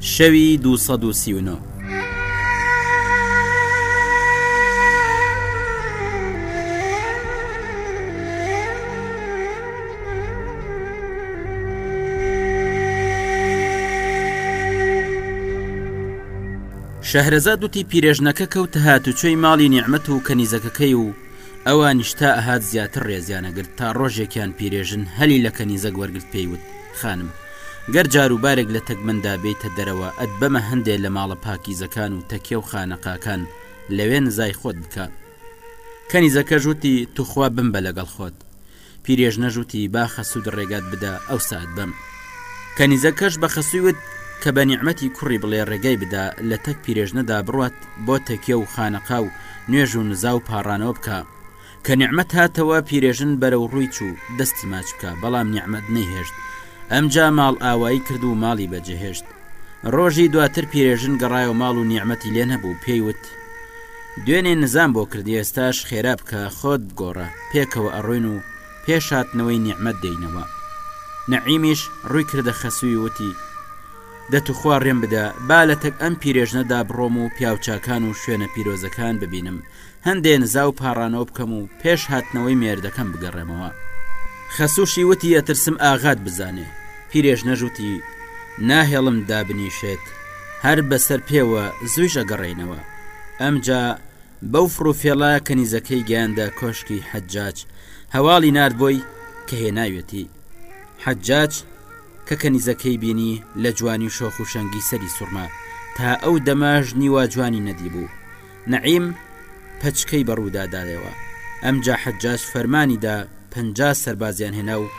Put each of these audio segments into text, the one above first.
شەوی دوو سەد و سی و نۆ. شەهرەزاد وتی پیرێژنەکە کەوتە هاتوچۆی ماڵی نیعمەت و کەنیزەکەکەی و ئەوانیش تا ئەهات زیاتر ڕێزیان ئەگرت تا ڕۆژێکیان پیرێژن هەلی لە کەنیزەک وەرگرت پێی وت، خانم! گەر جارو بارێک لە تەک مندا بێیتە دەرەوە ئەتبەمە هەندێ لە ماڵە پاکیزەکان و تەکیە و خانەقاکان لەوێ نزای خۆت بکە. کەنیزەکەش وتی، توخوا بمبە لەگەڵ خۆت. پیرێژ نەژوتی با خەسوود ڕێگات بدا ئەو سات بەم کەنیزە کەش بە خەسووی وت کە بە نیعممەتی کوڕی بڵێ ڕێگای بدا لە تەک پیرێژنەدا بڕات بۆ تەکیە و خانەقا و نوێژ و نزا و پاڕانەوە بکە کە نیعممەت هاتەوە پیرێژن بەرە و ڕووی چوو دەستی ماچ بکە بەڵام نیعممەت نەیهێشت ئەمجا ماڵ ئاوایی کرد و ماڵی بەجێهێشت ڕۆژی دواتر پیرێژن گەڕایەوە ماڵ و نیعممەتی لێ نەبوو پێیوت دوێنێ نزام بۆ کردی ئێستاش خێرا بکە خۆت بگۆڕە پێکەوە ئەڕۆین و پێش هاتنەوەی نیعمەت دێینەوە نەعیمیش ڕووی کردە خەسووی وتی دەتوخوا ڕێم بدە با لە تەک ئەم پیرێژنەدا بڕۆم و پیاوچاکان و شوێنە پیرۆزەکان ببینم هەندێ نزا و پاڕانەوە بکەم و پێش هاتنەوەی مێردەکەم بگەڕێمەوە خەسوشی وتی ئەترسم ئاغات بزانێ پیرێژ نەژوتی ناهێڵم دابنیشێت هەر بەسەر پێوە زویش ئەگەڕێینەوە ئەمجا بەو فڕوفێڵە کەنیزەکەی گەیاندە کۆشکی حەجاج هەواڵی نار بۆی کە هێناوێتی حەجاج کە کەنیزەکەی بینی لە جوانی شۆخ و شەنگی سەری سوڕما تا ئەو دەماش نیوا جوانی نەدیبوو نەعیم پەچکەی بە ڕوودا دایەوە، ئەمجا حەجاج فەرمانی دا پەنجا سەربازیان هێنا و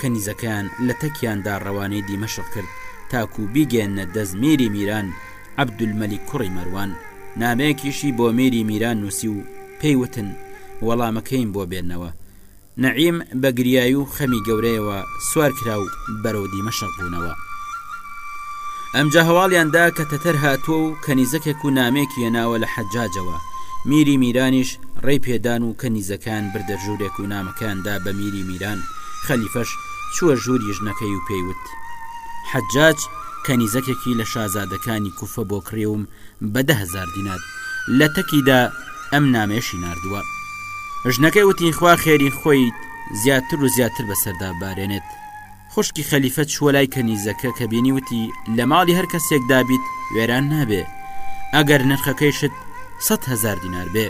کەنیزەکەیان لە تەکیاندا ڕەوانەی دیمەشق کرد تاکوو بیگەیەننە دەست میری میران عەبدولمەلیک کوڕی مەروان، نامەیەکیشی بۆ میری میران نووسی و پێی وتن، وەڵامەکەیم بۆ بێنەوە. نەعیم بە گریای و خەمی گەورەیەوە سوار کرا و بەرەو دیمەشق بوونەوە. ئەمجا هەواڵیان دا کە تەتەر هاتووە و کەنیزەکێک و نامەیەکی هێناوە لە حەجاجەوە، میری میرانیش ڕێی پێدان و کەنیزەکەیان بردە ژوورێک و نامەکەیان دا بە میری میران، خەلیفەش چووە ژووری ژنەکەی و پێی وت، حەجاج کەنیزەکێکی لە شازادەکانی کوفە بۆ کڕیوم، بە دە هەزار دینار، لە تەکیدا ئەم نامەیەشی ناردووە. ژنەکەی وتی خوا خێری خۆی زیاتر و زیاتر بەسەردا ببارێنێت. خوشکی خەلیفە چووە لای کەنیزەکە کە بینی وتی لە ماڵی هەر کەسێکدا بیت وێران نابێ ئەگەر نرخەکەیشت سەد هەزار دینار بێ.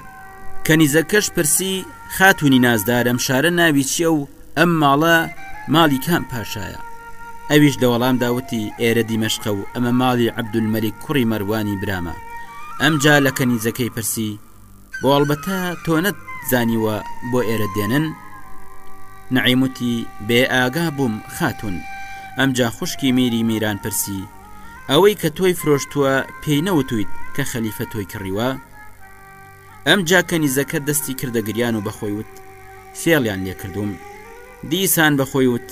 کەنیزەکەش پرسی، خاتونی نازدار ئەم شارە ناوی چییە و ئەم ماڵە ماڵی کام پاشایە ئەویش لە وەڵام داوتی ئێرە دیمەشقە و ئەمە ماڵی عبدولمەلیک کوڕی مەروانی برامە ئەمجا لە کەنیزەکەی پرسی بۆ ئەڵبەتە تۆنت زانیوە بۆ ئێرە دێنن نعیموتی بێ ئاگا بووم خاتون ئەمجا خوشکی میری میران پرسی ئەوەی کە تۆی فرۆشتووە پێی نەوتویت کە خەلیفە تۆی کڕیوە ئەم جا کەنیزەکە دەستی کردە گریان و بەخۆی وت فێڵیان لێکردوم دیسان بەخۆی وت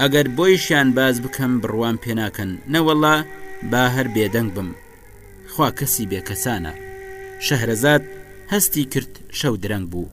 ئەگەر بۆیشیان باز بکەم بڕوام پێناکەن نەوەڵا با هەر بێدەنگ بم خوا کەسی بێکەسانە شەهرەزاد هەستی کرد شەو درەنگ بوو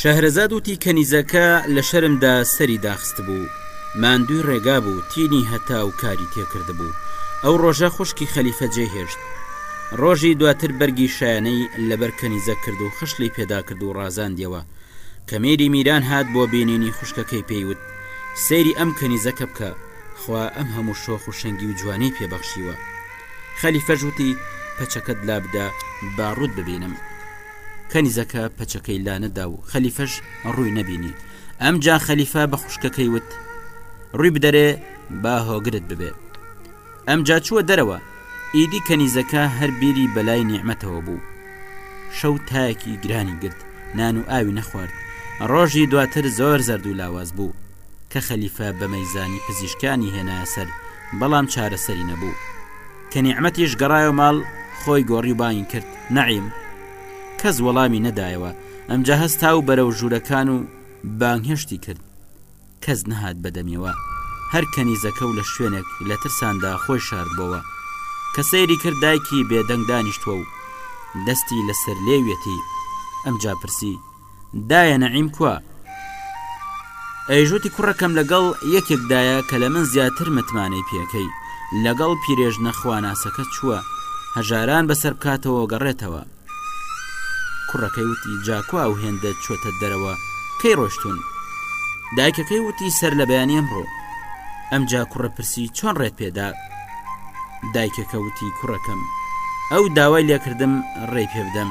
شەهرەزاد وتی کەنیزەکە لە شەرمدا سەری داخستبوو ماندووی ڕێگا بوو تینی هەتا و کاری تێکردبوو ئەو ڕۆژە خوشکی خەلیفە جێ هێشت ڕۆژی دواتر بەرگی شایانەی لەبەر کەنیزە کرد و خشلی پێداکرد و ڕازاندیەوە کە میری میران هات بۆ بینینی خوشکەکەی پێیوت سەیری ئەم کەنیزەکە بکە خوا ئەم هەموو شۆخ و شەنگی و جوانی پێبەخشیوە خەلیفەژوتی پەچەکەت لابدا باڕوت ببینم. کەنیزەکە پەچەکەی لانەدا و خەلیفەش ڕووی نەبینی ئەمجا خەلیفە بە خوشکەکەی وت ڕووی بدەرێ با هۆگرت ببێ ئەمجا چووە دەرەوە ئیدی کەنیزەکە هەر بیری بەلای نیعممەتەوە بوو شەو تایەکی گرانی گرت نان و ئاوی نەخوارد ڕۆژی دواتر زۆر زەرد و لاواز بوو کە خەلیفە بەمەیزانی پزیشکانی هێنایە سەر بەڵام چارەسەری نەبوو کە نیعمەتیش گەڕایەوە ماڵ خۆی گۆڕی و بانگی کرد نەعیم کەس وەڵامی نەدایەوە ئەمجا هەستا و بەرەو ژوورەکان و بانگهێشتی کرد کەس نەهات بەدەمیەوە هەر کەنیزەکە و لە شوێنێک لە ترساندا خۆی شاردبەوە کە سەیری کرد دایکی بێدەنگ دانیشتووە و دەستی لەسەر لێویەتی ئەمجا پرسی دایە نەعیم کوا؟ ئەیش وتی کوڕەکەم لەگەڵ یەکێک دایە کە لە من زیاتر متمانەی پێکەی لەگەڵ پیرێژنە خواناسەکە چووە هەژاران بەسەر بکاتەوە گەڕێتەوە کوڕەکەی وتی جاکوا و هێندە چۆتە دەرەوە کەی ڕۆشتون دایکەکەی وتی سەر لە بەیانی ئەمڕۆ ئەم جا کوڕە پرسی چۆن ڕێت پێدا دایکەکە وتی کوڕەکەم ئەو داوای لێکردم ڕێ پێ بدەم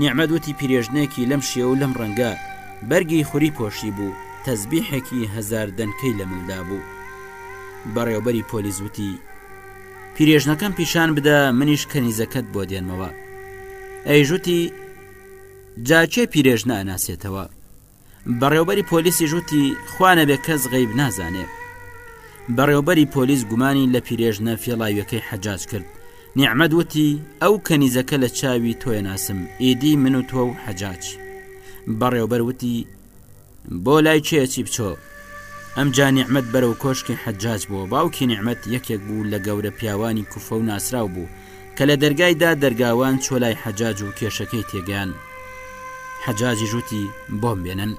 نیعمەت وتی پیرێژنێکی لەم شێوە و لەم ڕەنگە بەرگی خوری پۆشی بوو تەزبیحێکی هەزار دەنکەی لە ملدا بوو بەڕێوبەری پۆلیس وتی پیرێژنەکەم پیشان بدە منیش کەنیزەکەت بۆ دێنمەوە ئەیژوتی جاچێ پیرێژنە ئەناسێتەوە بەڕێوبەری پۆلیسی ژوتی خوا نەبێ کەس غیب نازانێ بەڕێوبەری پۆلیس گومانی لە پیرێژنە فێڵاویەکەی حەجاج کرد نیعممەد وتی ئەو کەنیزەکە لە چاوی تۆێ ناسم ئیدی من و تۆ و حەجاج بەڕێوبەر وتی بۆ لای چێچی بچۆ ئەم جا نیعممەد بەرەو کۆشکی حەجاج بووە باوکی نیعممەد یەکێک بوو لە گەورە پیاوانی کوفە و ناسراو بوو کە لە دەرگای دا دەرگاوان چۆ لای حەجاج و کێشەکەی تێگەیان حەجاجی ژووتی بۆم بێنن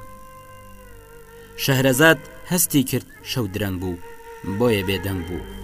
شەهرەزاد هەستی کرد شەو درەنگ بوو بۆیە بێدەنگ بوو.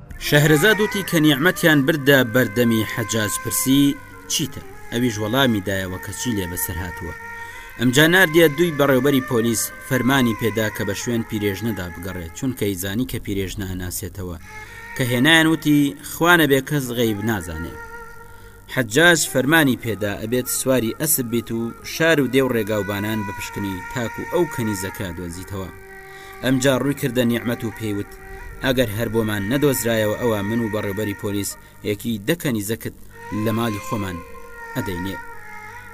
شەهرەزاد وتی کە نیعمەتیان بردە بەردەمی حەجاج پرسی چیتە؟ ئەویش وەڵامی دایەوە کە چی لێ بەسەر هاتووە. ئەمجا ناردیە دووی بەڕێوبەری پۆلیس، فەرمانی پێدا کە بە شوێن پیرێژنەدا بگەڕێ چونکەی زانی کە پیرێژنە ئەناسێتەوە. کە هێنایان وتی خوا نەبێ کەس غەیب نازانێ. حەجاج فەرمانی پێدا ئەبێت سواری ئەسپ بیت و شار و دێو ڕێگاوبانان بپشکنی تاکو ئەو کەنیزەکە دۆزیتەوە ئەمجا ڕووی کردە نیعممەت و پێیوت ئەگەر هەر بۆمان نەدۆزرایەوە ئەوە من و بەڕێبەری پۆلیس یەکی دەکەنی زەکت لە ماڵی خۆمان ئەدەینێ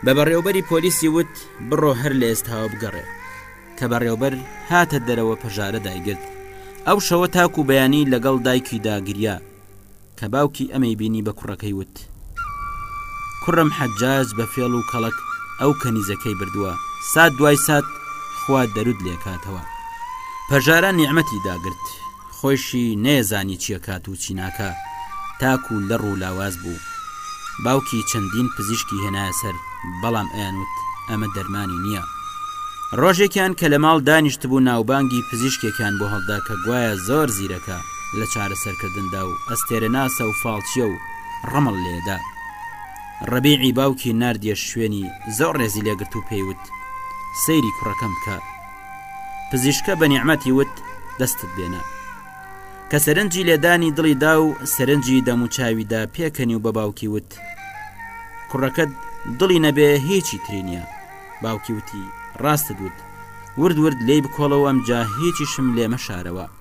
بە بەڕێوبەری پۆلیسی وت بڕۆ هەر لە ئێستاوە بگەڕێ کە بەڕێوبەر هاتە دەرەوە پەژارە دایگرت ئەو شەوە تاکو بەیانی لەگەڵ دایکی داگریا کە باوکی ئەمەی بینی بە کوڕەکەی وت، کوڕم حەجاج بە فێڵ و کەڵەک ئەو کەنیزەکەی بردووە، سات دوای سات خوا دەروت لێکاتەوە. پەژارە نیعمەتی داگرت، خۆیشی نەیەزانی چیەکات و چی ناکا، تاکو لەڕ و لاواز بوو. باوکی چەندین پزیشکی هێنایە سەر، بەڵام ئەیانوت ئەمە دەرمانی نییە. ڕۆژێکیان کە لە ماڵ دانیشتبوو ناوبانگی پزیشکێکیان بۆ هەڵدا کە گوایە زۆر زیرەکە، لە چارەسەرکردندا و ئەستێرەناسە و فاڵچیە و ڕەمەڵ لێدا ڕەبیعی باوکی نردە شوێنی زۆر ڕێزی لێگرت و پێیوت سەیری کوڕەکەم بکە پزیشکە بە نیعممەتی وت دەستت بێنە کە سەرنجی لێدانی دڵی دا و سەرنجی دەموچاویدا پێکەنی و بە باوکی وت کوڕەکەت دڵی نەبێ هیچی تری نییە باوکی وتی ڕاستت وت ورد ورد لی بکۆڵەوە ئەم جا هیچیشم لێمە شارەوە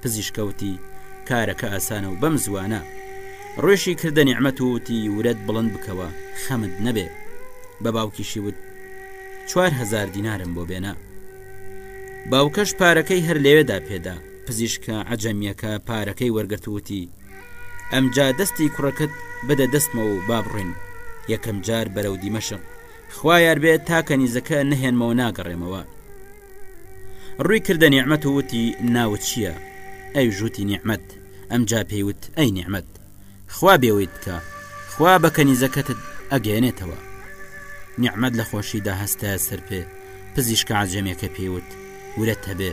پزیشکە وتی کارەکە ئاسانە و بەم زوانە ڕۆشی کردە نیعممە تووتی ورەت بڵند بکەوە خەمت نەبێ بە باوکیشی وت چوارهزار دینارم بۆ بێنە باوکەش پارەکەی هەر لەوێدا پێدا پزیشکە عجەمیەکە پارەکەی وەرگتووتی ئەمجا دەستی کوڕەکەت بدە دەستمە و بابڕین یەکەم جار بەرەو دیمەشق خوایار بێت تاکە نیزەکە نەهێنمەوە ناگەڕێمەوە ڕووی کردە نیعممەت و وتی ناوت چییە؟ ئەویش وتی نیعممەت ئەمجا پێیوت ئەی نیعممەت خوا بێوەی بکە خوا بە کەنیزەکەتت ئەگەێنێتەوە نیعممەت لە خۆشیدا هەستە سەر پێ پزیشکە عجەمێکە پێیوت ورە تەبێ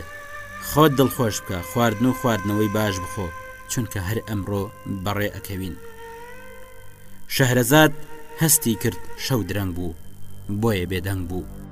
خۆت دڵخۆش بکە خواردن و خواردنەوەی باش بخۆ چونکە هەر ئەمڕۆ بەڕێ ئەکەوین شەهرەزاد هەستی کرد شەو درەنگ بوو بۆیە بێدەنگ بوو.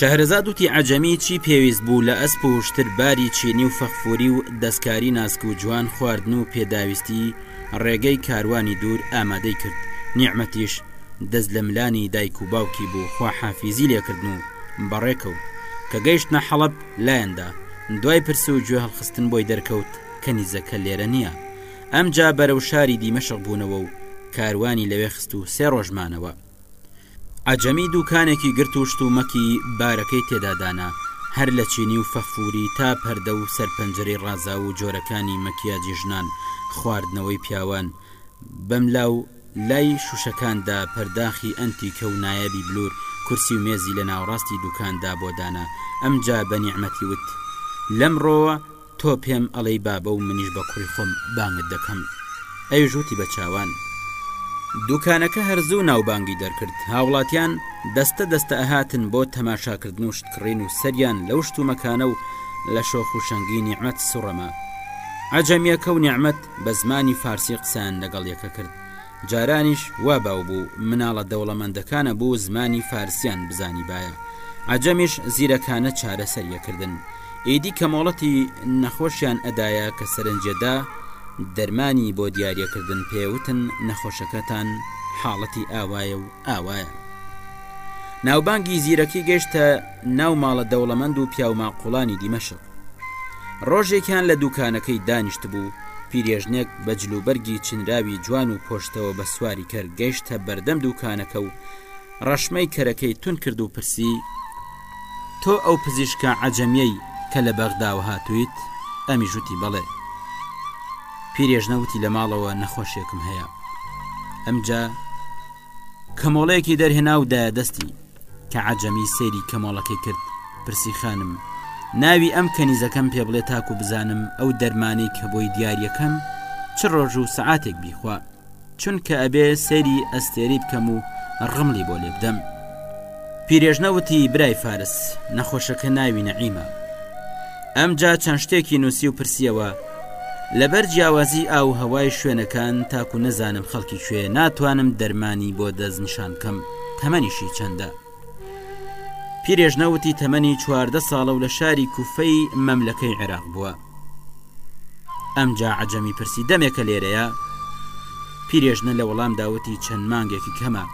شەهرەزاد وتی عەجەمی چی پێویست بوو لە ئەسپ و شتر باری چینی و فەخفوری و دەستکاری ناسک و جوان خواردن و پێداویستی ڕێگەی کاروانی دوور ئامادەی کرد نیعممەتیش دەست لە ملانی دایک و باوکی بوو خواحافیزی لێکردن و بەڕێکەوت کە گەیشتە حەڵب لایەندا دوای پرس و گوێ هەڵخستن بۆی دەرکەوت کەنیزەکە لێرە نییە. ئەمجا بەرەو شاری دیمەشق بوونەوە و کاروانی لەوێ خست و سێ ڕۆژ مانەوە. عەجەمی دووکانێکی گرت و شتومەکی بارەکەی تێدا دانا، هەر لە چینی و فەخفووری تا پەردە و سەرپەنجەرەی ڕازاو و جۆرەکانی مەکیاجی ژنان، خواردنەوەی پیاوان، بەملا و لای شووشەکاندا پەرداخی ئەنتیکە و نایابی بلوور، کورسی و مێزی لە ناوەڕاستی دووکاندا بۆ دانا، ئەمجا بە نیعمەتی وت، لەمڕۆوە. تۆ پێم ئەڵێی بابە و منیش بە کوڕی خۆم بانگت دەکەم ئەویش وتی بە چاوان. دوکانەکە هەر زوو ناوبانگی دەرکرد هاوڵاتیان دەستە دەستە ئەهاتن بۆ تەماشاکردن و شتکڕین و سەریان لەو شتومەکانە و لە شۆخ و شەنگی نیعمەت سوڕما عەجەمیەکە و نیعمەت بە زمانی فارسی قسەیان لەگەڵ یەکە کرد جارانیش وا باو بوو مناڵە دەوڵەمەندەکانە بوو زمانی فارسیان بزانیبایە عەجەمیش زیرەکانە چارەسەری ئەکردن ئیدی کە مۆڵەتی نەخۆشیان ئەدایە کە سەرنجیەدا دەرمانی بۆ دیاریەکردن پێوتن نەخۆشەکەتان حاڵەتی ئاوایە و ئاوایە ناوبانگی زیرەکی گەشتە ناو ماڵە دەوڵەمەند و پیاوماقوڵانی دیمەشق. ڕۆژێکیان لە دووکانەکەی دانیشتبوو، پیرێژنێک بە جلوبەرگی چنراوی جوان و پۆشتەوە بە سواری کەر گەیشتە بەردەم دووکانەکە و ڕەشمەی کەرەکەی تون کرد و پرسی، تۆ ئەو پزیشکە عەجەمیەی کە لە بەغداوە هاتوویت؟ ئەمیش وتی، بەڵێ. پیرێژنە وتی، لە ماڵەوە نەخۆشێکم هەیە. ئەمجا. کەمۆڵەیەکی دەرهێنا و دایە دەستی کە عجەمی سەیری کەمۆڵەکەی کرد پرسی خانم ناوی ئەم کەنیزەکەم پێ بڵێ تاکو بزانم ئەو دەرمانەی کە بۆی دیارەکەم چ ڕۆژ و سعاتێک بیخوا چونکە ئەبێ سەیری ئەستێری بکەم و ڕملی بۆ لێبدەم پیرێژنە وتی برای فارس نەخۆشەکە ناوی نەعیمە ئەمجا چەند شتێکی نووسی و پرسیەوە لەبەر جیاوازی ئاو هەوای شوێنەکان تاکو نەزانم خەڵکی کوێ ناتوانم دەرمانی بۆ دەست نیشان بکەم تەمەنیشی چەندە پیرێژنەوتی تەمەنی چواردە ساڵە و لە شاری کوفەی مەملەکەی عێراق بووە ئەمجا عجەمی پرسی دەمێکە لێرەیە پیرێژنە لە وەڵام داوتی چەند مانگێکی کەمە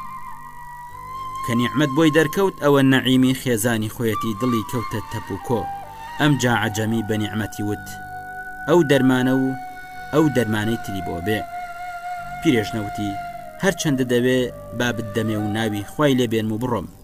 کە نیعممەد بۆی دەرکەوت ئەوە نەعیمی خێزانی خۆیەتی دڵی کەوتە تەپ و کۆ ئەم جا عجەمی بە نیعممەتی وت ئەو دەرمانە و ئەو دەرمانەی تری بۆ بێ پیرێژنەوتی هەرچەندە دەوێ بابت دەمێ و ناوی خی لێبێن و بڕۆم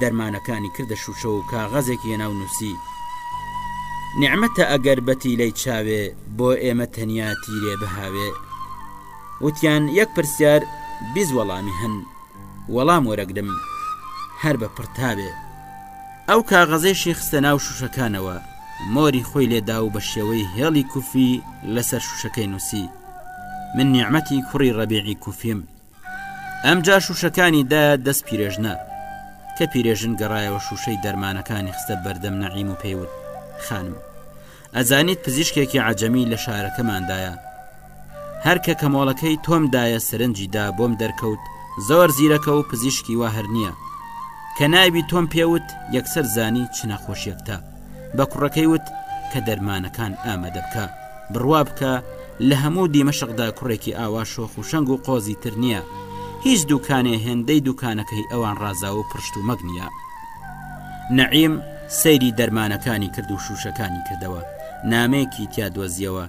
دەرمانەکانی کردە شووشە و کاغەزێک هێناو نووسی نیعممەتە ئەگەر بەتیلەی چاوێ بۆ ئێمە تەنیا تیرێ بهاوێ وتیان یەک پرسیار بیز وەڵامی هەن وەڵام وەرەگرم هەر بە پڕتاوێ ئەو کاغەزێشی خستە ناو شوشەکانەوە مۆری خۆی لێدا و بە شێوەی هێڵی کوفی لەسەر شوشەکەی نووسی من نیعممەتی کوڕی ڕەبیعی کوفیم ئەمجا شوشەکانی دا دەست پیرێژنە کە پیرێژن گەڕایەوە شوشەی دەرمانەکانی خستە بەردەم نەعیم و پێیوت خانم ئەزانیت پزیشکێکی عجەمی لە شارەکەماندایە هەر کە کەمۆڵەکەی تۆمدایە سرنجی دا بۆم دەرکەوت زۆر زیرەکە و پزیشکی وا هەر نییە کە ناوی تۆم پێوت یەکسەر زانی چ نەخۆشیەکتە بە کوڕەکەی وت کە دەرمانەکان ئامادە بکە بڕوا بکە لە هەموو دیمەشقدا کوڕێکی ئاوا شۆخ و شەنگ و قۆزی تر نییە هیچ دوکانێ هێندەی دوکانەکەی ئەوان ڕازاو و پرشت و مەگ نییە نەعیم سەیری دەرمانەکانی کرد و شوشەکانی کردەوە نامێکی تیا دۆزیەوە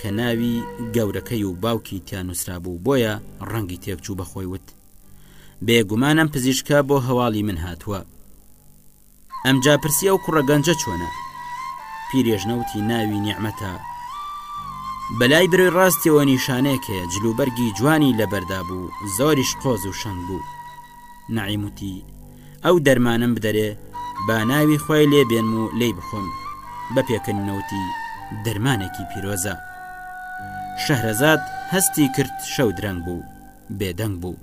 کە ناوی گەورەکەی و باوکی تیا نووسرا بوو بۆیە ڕەنگی تێکچوو بەخۆی وت بێگومانم پزیشکە بۆ هەواڵی من هاتووە ئەمجا پرسی ئەو کوڕە گەنجە چۆنە پیرێژنەوتی ناوی نیعممەتە بەلای برۆی ڕاستیەوە نیشانەیەکێ جلوبەرگی جوانی لەبەردا بوو زۆریش قۆز و شەنگ بوو نعیموتی ئەو دەرمانم بدەرێ با ناوی خۆی لێ بێن و لی بخۆم بە پێکن نەوتی دەرمانێکی پیرۆزە شەهرەزاد هەستی کرد شەو درەنگ بوو بێدەنگ بوو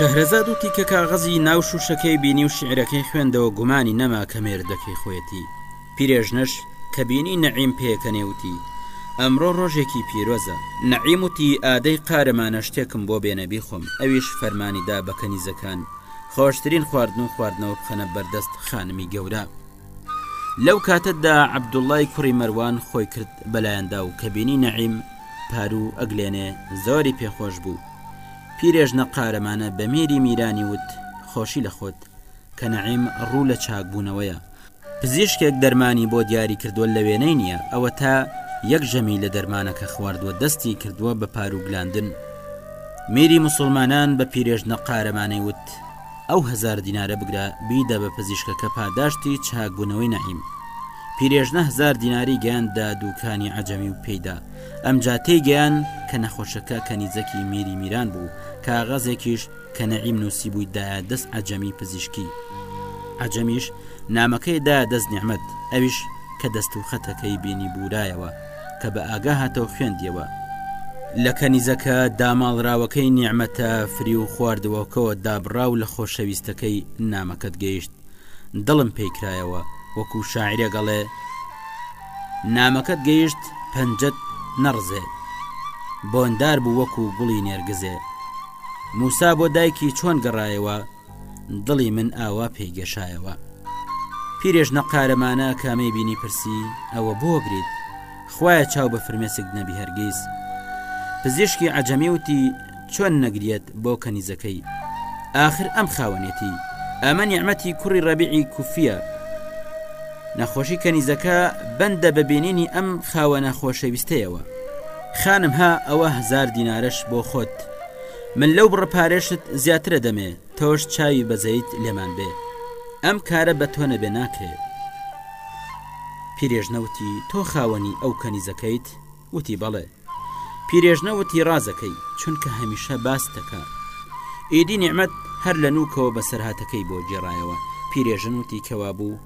شەهرەزاد و تیکە کاغەزی ناو شووشەکەی بینی و شعرەکەی خوێندەوە گومانی نەما کە مێردەکەی خۆیەتی پیرێژنەش کە بینی نەعیم پێکەنێوتی ئەمڕۆ ڕۆژێکی پیرۆزە نەعیموتی ئادەی قارەمانە شتێکم بۆ بێنەبی خۆم ئەویش فەرمانیدا بەکەنیزەکان خۆشترین خواردن و خواردنەوە بخەنە بەردەست خانمی گەورە لەو کاتەدا عبدوڵای کوڕی مەروان خۆی کرد بەلایەندا و کەبینی نەعیم پارو ئەگلێنێ زۆری پێخۆش بوو پیرێژنە قارەمانە بە میری میرانی وت خۆشی لە خۆت کە نەعیم ڕوو لە چاکبوونەوەیە پزیشکێک دەرمانی بۆ دیاری کردووە لە وێنەی نییە ئەوەتا یەک ژەمی لە دەرمانەکە خواردووە دەستی کردووە بە پاروگلاندن میری مسلمانان بە پیرێژنە قارەمانەی وت ئەو هزار دینارە بگرە بیدە بە پزیشکەکە پاداشتی چاکبوونەوەی نەعیم پیرێژنە هزار دیناری گەیاندا دووکانی عجەمی و پێیدا ئەمجا تێی گەیان کە نەخۆشەکە کەنیزەکی میری میران بوو کاغەزێکیش کە نەعیم نووسیبووی دایە دەست عجەمی پزیشکی عجەمیش نامەکەی دا دەست نعممەد ئەویش کە دەست و خەتەکەی بینی بورایەوە کە بە ئاگا هاتەوە خوێندیەوە لە کەنیزەکە داماڵراوەکەی نیعممەتە فری و خواردەوەکەوە دابڕا و لە خۆشەویستەکەی نامەکەت گەیشت دڵم پێیکرایەوە وەکو شاعرێگەڵێ نامەکەت گەیشت پەنجەت نەڕزێ بۆندار بوو وەکو گوڵی نێرگزێ موسا بۆ دایکی چۆن گەڕایەوە دڵی من ئاوا پێیگەشایەوە پیرێژ نەقارەمانە کامەی بینی پرسی ئەوە بۆ گریت خویە چاو بە فرمێسک نەبی هەرگیز پزیشکی عجەمی وتی چۆن نەگریێت بۆ کەنیزەکەی ئاخر ئەم خاوەنێتی ئەمە نیعممەتی کوڕی ڕەبیعی کوفیە نەخۆشی کەنیزەکە بەندە بەبینینی ئەم خاوەنە خۆشەویستەیەوە خانم ها ئەوە هزار دینارش بۆ خۆت من لەو بڕە پارێشت زیاترە دەمێ تۆش چاوی بەزەیت لێمان بێ ئەم کارە بە تۆ نەبێ ناکرێت پیرێژنەوتی تۆ خاوەنی ئەو کەنیزەکەیت وتی، بەڵێ. پیرێژنە وتی، ڕازەکەی، چونکە هەمیشە باست دەکات. ئیدی نیعمەت هەر لە نووکەوە بەسەرهاتەکەی بۆ گێڕایەوە. پیرێژن وتی، کەوابوو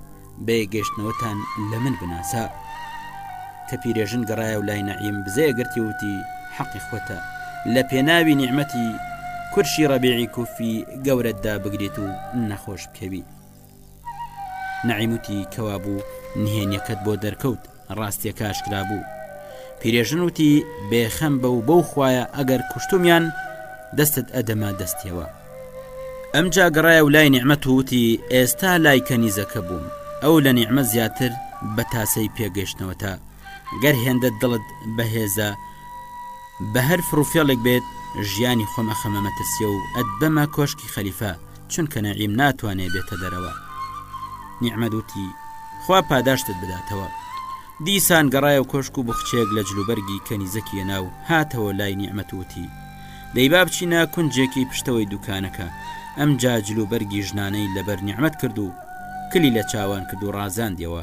بەیەک گەیشتنەوەتان لە من بناسا. کە پیرێژن گەڕایە و لای نەعیم بزەیە گرتی وتی، حەقی خۆتە لە پێناوی نیعمەتی کورشی ڕەبیعی کوفی گەورەتدا بگریت و نەخۆش بکەوی. نەعیم وتی کەوابوو نهێنیەکەت بۆ دەرکەوت ڕاستیەکە ئاشکرا بوو پیرێژن وتی بێخەم بە و بەو خویە ئەگەر کوشتمیان دەستت ئەدەما دەستیەوە ئەم جاگەڕایە و لای نعممە تووتی ئێستا لای کەنیزەکە بووم ئەو لە نیعمە زیاتر بە تاسەی پێگەشتنەوە تا گەر هێندە دڵت بەهێزە بە هەر فرۆفێڵێک بێت ژیانی خۆمە خەمە مەترسیە و ئەت بەمە کۆشکی خەلیفە چونکە نەعیم ناتوانێ بێتە دەرەوە نیعمەد وتی خوا پاداشتت بداتەوە دیسان گەڕایە و کۆشک و بخچێک لە جلوبەرگی کەنیزەکی ێنا و هاتەوە لای نیعممەت وتی دەی بابچینە کونجێکی پشتەوەی دوکانەکە ئەم جا جلوبەرگی ژنانەی لەبەر نیعممەت کرد و کلی لە چاوان کردو ڕازاندیەوە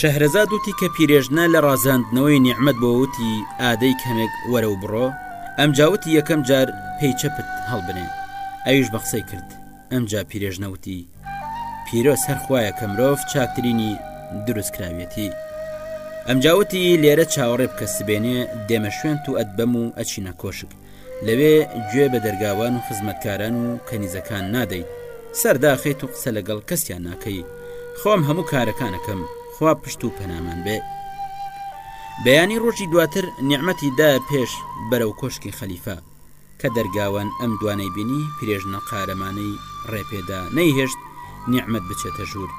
شەهرەزاد وتی کە پیرێژنە لە ڕازاندنەوەی نیعممەد بۆ وتی ئادەی کەمێک وەرە و بڕۆ ئەم جاوتی یەکەم جار پێی چەپت هەڵبنێ ئەویش بە قسەی کرد ئەمجا پیرێژنە وتی پیرۆز هەر خوایە کە مرۆڤ چاکترینی دروست کراوێتی ئەمجاوتی لێرە چاوەڕێ بکە سبێنێ دێمە شوێن تو ئەتبەم و ئەچینە کۆشک لەوێ گوێ بە دەرگاوان و خزمەتکاران و کەنیزەکان نادەیت سەرداخیت و قسە لەگەڵ کەسیان ناکەی خۆم هەموو کارەکانەکەم خوا پشت و پەنامان بێ بەیانی ڕۆژی دواتر نیعممەتی دا پێش بەرەو کۆشکی خەلیفە کە دەرگاوان ئەم دوانەی بینی پیرێژنە قارەمانەی ڕێپێدا نەیهێشت نیعمەت بچێتە ژوور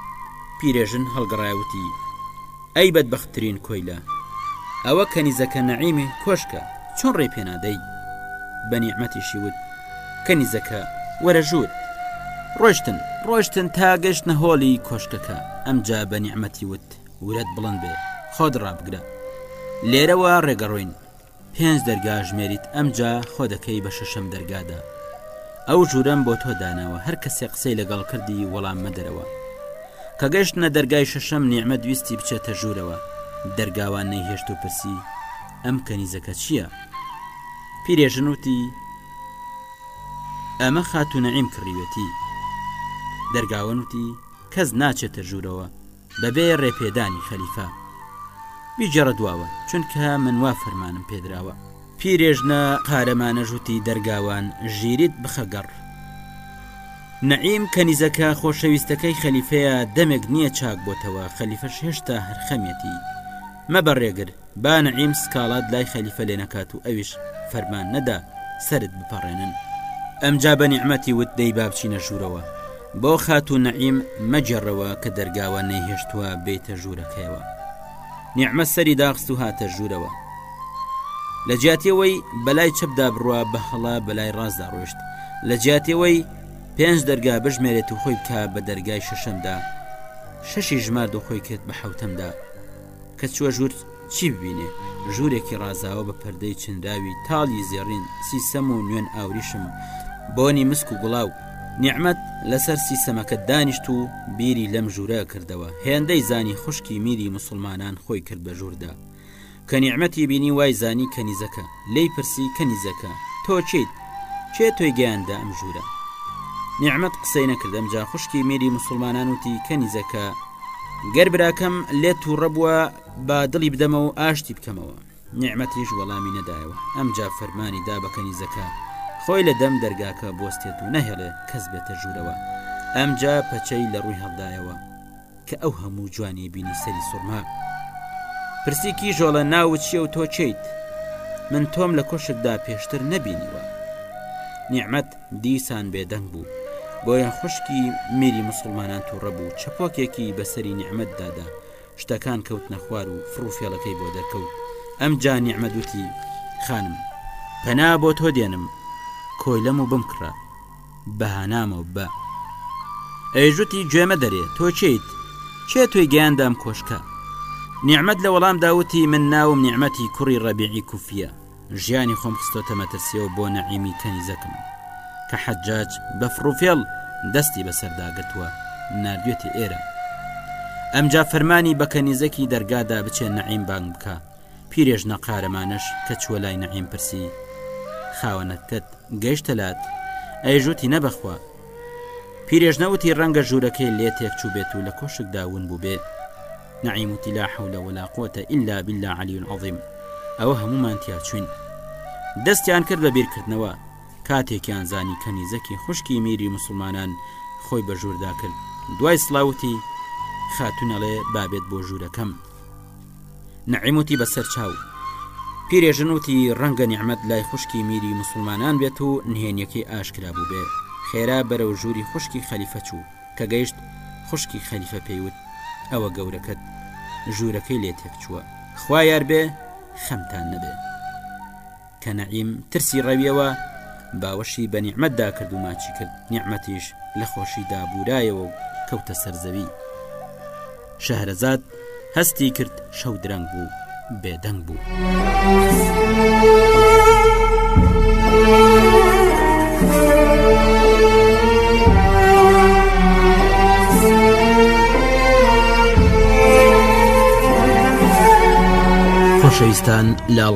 پیرێژن هەڵگەڕایوتی ئەی بەدبەختترین کۆیلە ئەوە کەنیزەکە نەعیمی کۆشکە چۆن ڕێ پێنادەی بە نیعممەتیشی وت کەنیزەکە وەرە ژوور ڕۆشتن ڕۆشتن تا گەشتە هۆڵی کۆشکەکە ئەمجا بە نیعممەتی وت ورەت بڵند بێ خۆت ڕابگرە لێرەوە ڕێگەڕۆین پێنج دەرگا ژمێریت ئەمجا خۆ دەکەی بە شەشەم دەرگادا ئەو ژوورەم بۆ تۆ داناوە هەر کەسێ قسەی لەگەڵ کردی وەڵام مەدەرەوە کە گەشتنە دەرگای شەشەم نیعمە دویستی بچێتە ژوورەوە دەرگاوان نەیهێشت و پرسی ئەم کەنیزەکە چییە؟ پیرێژن وتی ئەمە خاتونەعیم کڕیوێتی دەرگاوەنوتی کەس ناچێتە ژوورەوە بەبێ ڕێپێدانی خەلیفە بیجێڕە دواوە چونکە من وا فەرمانم پێدراوە پیرێژنە قارەمانە ژووتی دەرگاوان ژیریت بخە گەڕ نەعیم کەنیزەکە خۆشەویستەکەی خەلیفەیە دەمێک نییە چاک بۆتەوە خەلیفەش هێشتا هەرخەمێتی مەبە ڕێگر با نەعیم سکاڵات لای خەلیفە لێ نەکات و ئەویش فەرمان نەدا سەرت بپەڕێنن ئەمجا بە نیعممەتی وت دەی بابچینە ژوورەوە بۆ خاتو نەعیم مەجێڕەوە کە دەرگاوە نەیهێشتووە بێتە ژوورەکەیەوە نیعممە سەری داخست و هاتە ژوورەوە لە جیاتەوەی بەلای چەپدا بڕە بە هەڵا بەلای ڕاستدا ڕۆشت لە جیاتەوەی پێنج دەرگا بژمێرێت و خۆی بکە بە دەرگای شەشەمدا شەشی ژمارد و خۆی کرد بە حوتەمدا کە چووە ژوور چی ببینێ ژوورێکی ڕازاوە بە پەردەی چنراوی تاڵی زێڕین سیسەم و نوێن ئاوریشم بۆنی مسک و گوڵاو نیعممەد لەسەر سیسەمەکە دانیشت و بیری لەم ژوورە کردەوە هێندەی زانی خوشکی میری مسلمانان خۆی کرد بە ژووردا کە نیعممەتی بینی وای زانی کەنیزەکە لێی پرسی، کەنیزەکە، تۆ کێیت؟ کێ تۆی گەیاندە ئەم ژوورە؟ نیعمەت قسەی نەکرد، ئەمجا خوشکی میری موسوڵمانان وتی، کەنیزەکە، گەر براکەم لێت تووڕە بووە، با دڵی بدەمەوە و ئاشتی بکەمەوە. نیعمەتیش وەڵامی نەدایەوە، ئەمجا فەرمانی دا بە کەنیزەکە، خۆی لە دەم دەرگاکە بوەستێت و نەهێڵێ کەس بێتە ژوورەوە، ئەمجا پەچەی لە ڕووی هەڵدایەوە. کە ئەو هەموو جوانی بینی سەری سوڕما پرسی کی ژۆڵە ناوت چیە و تۆ چیت من تۆم لە کۆشتدا پێشتر نەبینیوە نیعممەت دیسان بێدەنگ بوو بۆیە خوشکی میری مسلمانان تووڕە بوو چەپۆکێکی بەسەری نیعممەت دادا شتەکان کەوت نەخوار و فڕوفێڵەکەی بۆ دەرکەوت ئەم جا نیعممەدوتی خانم پەنا بۆ تۆ دێنم کۆیلەم و بمکڕە بهنامۆ بە ئەی ژوتی گوێمە دەرێ تۆ چیت چێ تۆی گەیاندام کۆشکە نیعممەد لە وەڵام داوتی من ناوم نیعممەتی کوڕی ڕەبیعی کوفە ژیانی خۆم خستۆتە مەترسیەوە بۆ نەعیمی کەنیزەکەم کە حەجاج بە فڕوفێڵ دەستی بەسەرداگرتووە نردێتی ئێرە ئەمجا فەرمانی بە کەنیزەکی دەرگادا بچێن نەعیم بانگ بکە پیرێژنە قارەمانەش کە چووە لای نەعیم پرسی خاوەنەکەت گەیشتە لات ئەیژوتی نەبەخوا پیرێژنەوتی ڕەنگە ژوورەکەی لێ تێک چوو بێت و لە کۆشک داون بوو بێ نعیم و تیلا حولە ولا قوتە ئللا بلا علی عظیم ئەوە هەمومان تیا چوین دەستیان کرد بە بیرکردنەوە کاتێکیان زانی کەنیزەکی خوشکی میری مسلمانان خۆی بە ژووردا کرد دوای سلاوتی خاتونەڵێ بابێت بۆ ژوورەکەم نەعیم وتی بەسەر چاو پیرێژن وتی ڕەنگە نیعممەد لای خوشکی میری مسلمانان بێت و نهێنیەکەی ئاشکرا بوو بێ خێرا بەرەو ژووری خوشکی خەلیفە چوو کە گەیشت خوشکی خەلیفە پێیوت ئەوە گەورەکەت ژوورەکەی لێ تێک چووە خوا یار بێ خەمتان نەبێ کە نەعیم ترسی ڕەویەوە باوەشی بە نیعممەتدا کرد و ماچی کرد نیعممەتیش لە خۆشیدا بورایەوە و کەوتە سەرزەوی شەهرەزاد هەستی کرد شەو درەنگ بوو بێدەنگ بوو. خۆشەویستان لاڵ